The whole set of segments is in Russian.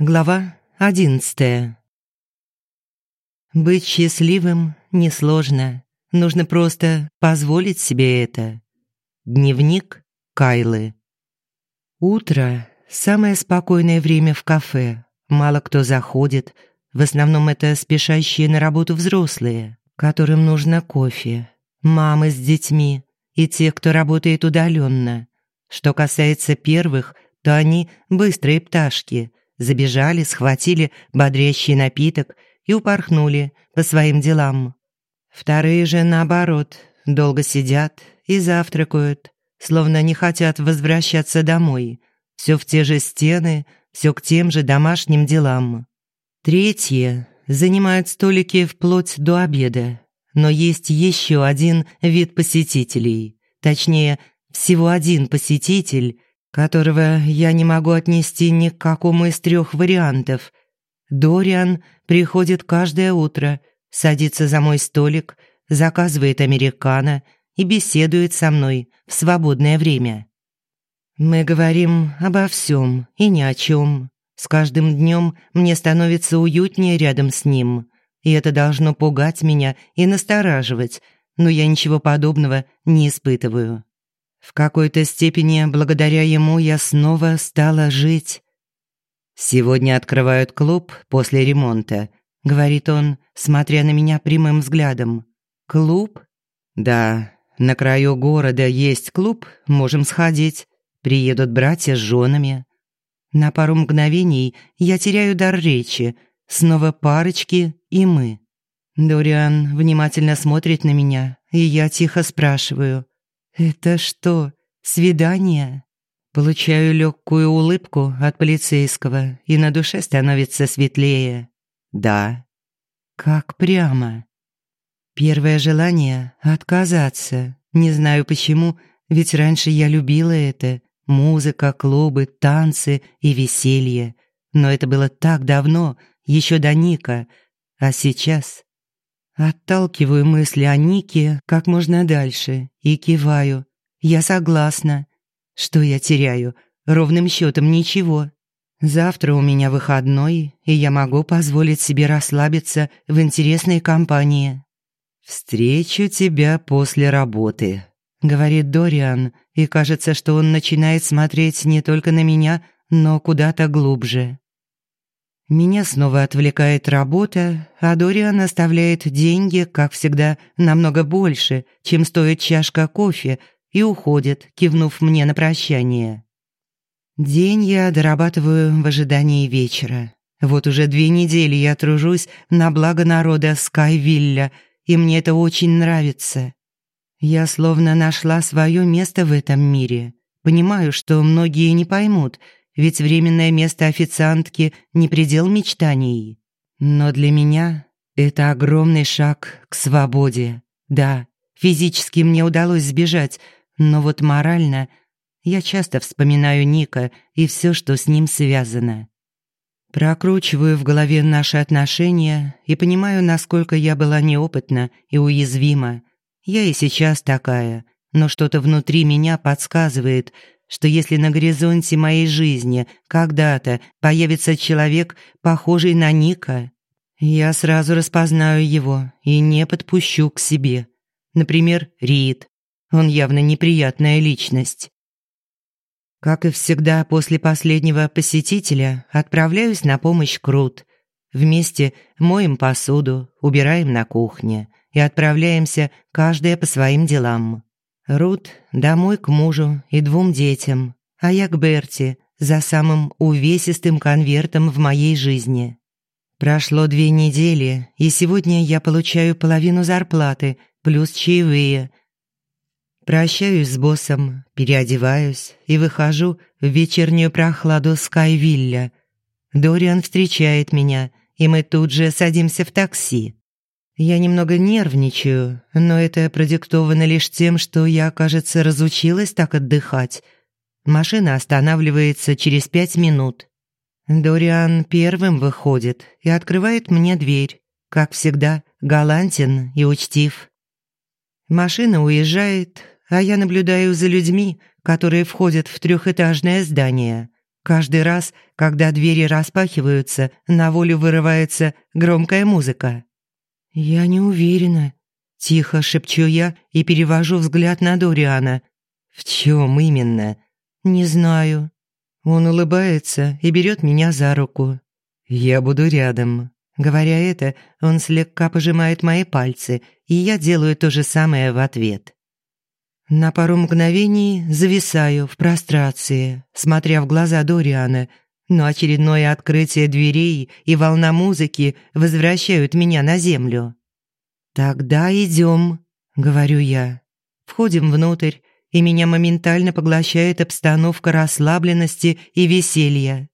Глава одиннадцатая. Быть счастливым несложно. Нужно просто позволить себе это. Дневник Кайлы. Утро – самое спокойное время в кафе. Мало кто заходит. В основном это спешащие на работу взрослые, которым нужно кофе. Мамы с детьми и те, кто работает удаленно. Что касается первых, то они быстрые пташки – забежали, схватили бодрящий напиток и упорхнули по своим делам. Вторые же, наоборот, долго сидят и завтракают, словно не хотят возвращаться домой. Все в те же стены, все к тем же домашним делам. Третьи занимают столики вплоть до обеда. Но есть еще один вид посетителей. Точнее, всего один посетитель, которого я не могу отнести ни к какому из трех вариантов. Дориан приходит каждое утро, садится за мой столик, заказывает американо и беседует со мной в свободное время. Мы говорим обо всем и ни о чем. С каждым днем мне становится уютнее рядом с ним, и это должно пугать меня и настораживать, но я ничего подобного не испытываю. В какой-то степени благодаря ему я снова стала жить. «Сегодня открывают клуб после ремонта», — говорит он, смотря на меня прямым взглядом. «Клуб?» «Да, на краю города есть клуб, можем сходить. Приедут братья с женами». На пару мгновений я теряю дар речи. Снова парочки и мы. Дориан внимательно смотрит на меня, и я тихо спрашиваю. «Это что, свидание?» Получаю легкую улыбку от полицейского, и на душе становится светлее. «Да». «Как прямо?» Первое желание — отказаться. Не знаю почему, ведь раньше я любила это. Музыка, клубы, танцы и веселье. Но это было так давно, еще до Ника. А сейчас Отталкиваю мысли о Нике как можно дальше и киваю. Я согласна. Что я теряю? Ровным счетом ничего. Завтра у меня выходной, и я могу позволить себе расслабиться в интересной компании. «Встречу тебя после работы», — говорит Дориан, и кажется, что он начинает смотреть не только на меня, но куда-то глубже. Меня снова отвлекает работа, а Дориан оставляет деньги, как всегда, намного больше, чем стоит чашка кофе, и уходит, кивнув мне на прощание. День я дорабатываю в ожидании вечера. Вот уже две недели я тружусь на благо народа Скайвилля, и мне это очень нравится. Я словно нашла свое место в этом мире. Понимаю, что многие не поймут — ведь временное место официантки не предел мечтаний. Но для меня это огромный шаг к свободе. Да, физически мне удалось сбежать, но вот морально я часто вспоминаю Ника и все, что с ним связано. Прокручиваю в голове наши отношения и понимаю, насколько я была неопытна и уязвима. Я и сейчас такая, но что-то внутри меня подсказывает, что если на горизонте моей жизни когда-то появится человек, похожий на Ника, я сразу распознаю его и не подпущу к себе. Например, Рид. Он явно неприятная личность. Как и всегда, после последнего посетителя отправляюсь на помощь Крут. Вместе моем посуду, убираем на кухне и отправляемся каждая по своим делам. Рут домой к мужу и двум детям, а я к Берти за самым увесистым конвертом в моей жизни. Прошло две недели, и сегодня я получаю половину зарплаты плюс чаевые. Прощаюсь с боссом, переодеваюсь и выхожу в вечернюю прохладу Скайвилля. Дориан встречает меня, и мы тут же садимся в такси. Я немного нервничаю, но это продиктовано лишь тем, что я, кажется, разучилась так отдыхать. Машина останавливается через пять минут. Дориан первым выходит и открывает мне дверь. Как всегда, галантен и учтив. Машина уезжает, а я наблюдаю за людьми, которые входят в трехэтажное здание. Каждый раз, когда двери распахиваются, на волю вырывается громкая музыка. «Я не уверена», – тихо шепчу я и перевожу взгляд на Дориана. «В чем именно?» «Не знаю». Он улыбается и берет меня за руку. «Я буду рядом». Говоря это, он слегка пожимает мои пальцы, и я делаю то же самое в ответ. На пару мгновений зависаю в прострации, смотря в глаза Дориана, но очередное открытие дверей и волна музыки возвращают меня на землю. «Тогда идем», — говорю я. Входим внутрь, и меня моментально поглощает обстановка расслабленности и веселья.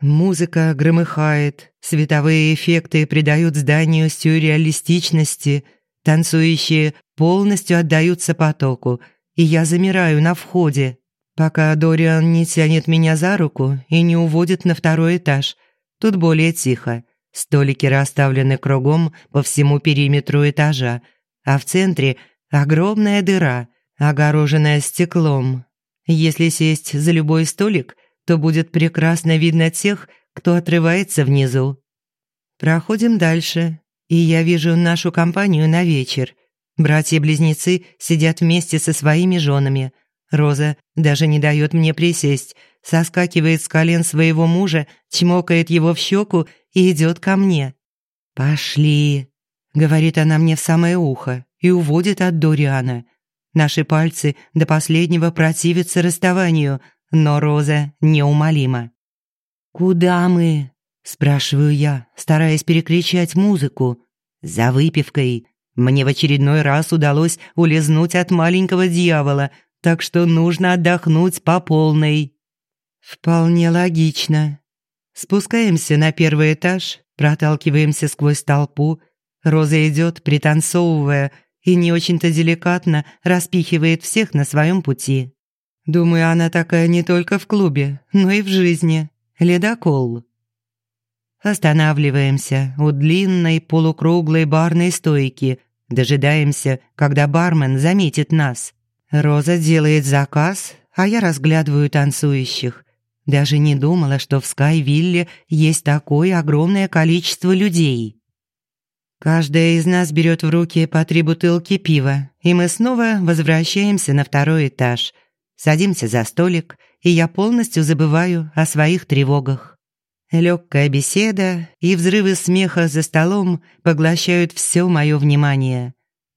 Музыка громыхает, световые эффекты придают зданию сюрреалистичности, танцующие полностью отдаются потоку, и я замираю на входе, пока Дориан не тянет меня за руку и не уводит на второй этаж. Тут более тихо. Столики расставлены кругом по всему периметру этажа, а в центре огромная дыра, огороженная стеклом. Если сесть за любой столик, то будет прекрасно видно тех, кто отрывается внизу. Проходим дальше, и я вижу нашу компанию на вечер. Братья-близнецы сидят вместе со своими женами. Роза даже не дает мне присесть, соскакивает с колен своего мужа, чмокает его в щеку и идет ко мне. «Пошли», — говорит она мне в самое ухо и уводит от Дориана. Наши пальцы до последнего противятся расставанию, но Роза неумолима. «Куда мы?» – спрашиваю я, стараясь перекричать музыку. «За выпивкой. Мне в очередной раз удалось улизнуть от маленького дьявола, так что нужно отдохнуть по полной». «Вполне логично», Спускаемся на первый этаж, проталкиваемся сквозь толпу. Роза идет, пританцовывая, и не очень-то деликатно распихивает всех на своем пути. Думаю, она такая не только в клубе, но и в жизни. Ледокол. Останавливаемся у длинной полукруглой барной стойки. Дожидаемся, когда бармен заметит нас. Роза делает заказ, а я разглядываю танцующих. Даже не думала, что в Скайвилле есть такое огромное количество людей. Каждая из нас берет в руки по три бутылки пива, и мы снова возвращаемся на второй этаж. Садимся за столик, и я полностью забываю о своих тревогах. Легкая беседа и взрывы смеха за столом поглощают все мое внимание.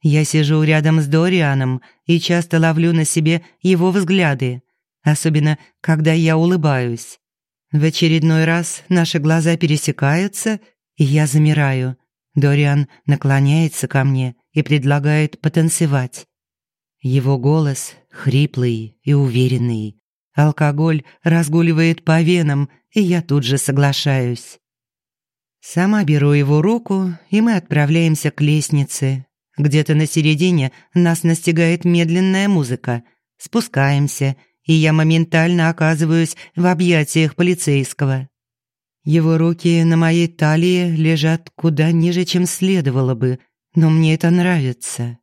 Я сижу рядом с Дорианом и часто ловлю на себе его взгляды особенно когда я улыбаюсь. В очередной раз наши глаза пересекаются, и я замираю. Дориан наклоняется ко мне и предлагает потанцевать. Его голос хриплый и уверенный. Алкоголь разгуливает по венам, и я тут же соглашаюсь. Сама беру его руку, и мы отправляемся к лестнице. Где-то на середине нас настигает медленная музыка. Спускаемся и я моментально оказываюсь в объятиях полицейского. Его руки на моей талии лежат куда ниже, чем следовало бы, но мне это нравится.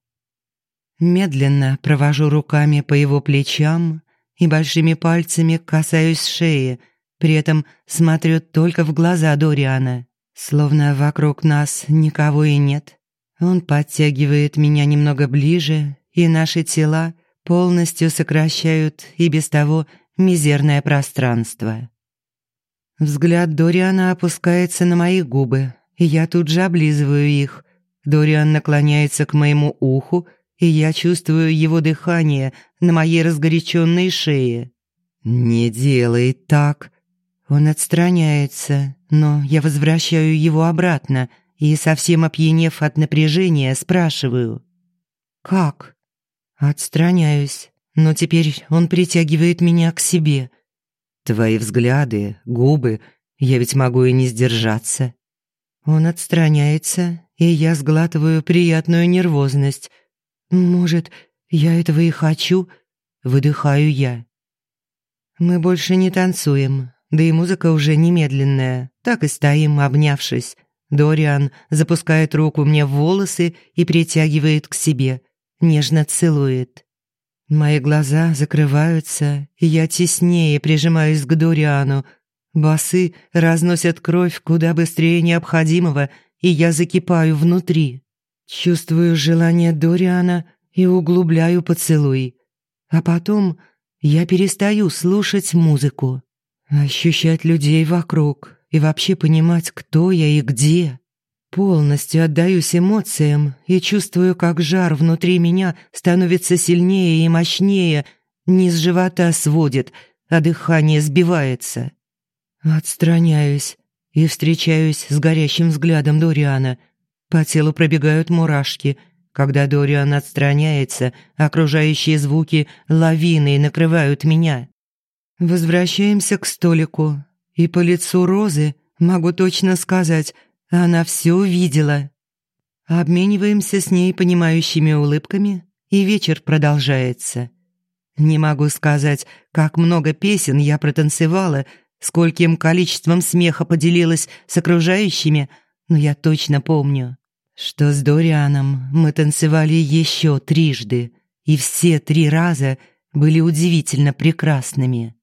Медленно провожу руками по его плечам и большими пальцами касаюсь шеи, при этом смотрю только в глаза Дориана, словно вокруг нас никого и нет. Он подтягивает меня немного ближе, и наши тела полностью сокращают и без того мизерное пространство. Взгляд Дориана опускается на мои губы, и я тут же облизываю их. Дориан наклоняется к моему уху, и я чувствую его дыхание на моей разгоряченной шее. «Не делай так!» Он отстраняется, но я возвращаю его обратно и, совсем опьянев от напряжения, спрашиваю. «Как?» Отстраняюсь, но теперь он притягивает меня к себе. Твои взгляды, губы, я ведь могу и не сдержаться. Он отстраняется, и я сглатываю приятную нервозность. Может, я этого и хочу? Выдыхаю я. Мы больше не танцуем, да и музыка уже немедленная. Так и стоим, обнявшись. Дориан запускает руку мне в волосы и притягивает к себе – нежно целует. Мои глаза закрываются, и я теснее прижимаюсь к Дориану. Басы разносят кровь куда быстрее необходимого, и я закипаю внутри. Чувствую желание Дориана и углубляю поцелуй. А потом я перестаю слушать музыку, ощущать людей вокруг и вообще понимать, кто я и где. Полностью отдаюсь эмоциям и чувствую, как жар внутри меня становится сильнее и мощнее, низ живота сводит, а дыхание сбивается. Отстраняюсь и встречаюсь с горящим взглядом Дориана. По телу пробегают мурашки. Когда Дориан отстраняется, окружающие звуки лавиной накрывают меня. Возвращаемся к столику, и по лицу Розы могу точно сказать – она все видела. Обмениваемся с ней понимающими улыбками, и вечер продолжается. Не могу сказать, как много песен я протанцевала, скольким количеством смеха поделилась с окружающими, но я точно помню, что с Дорианом мы танцевали еще трижды, и все три раза были удивительно прекрасными.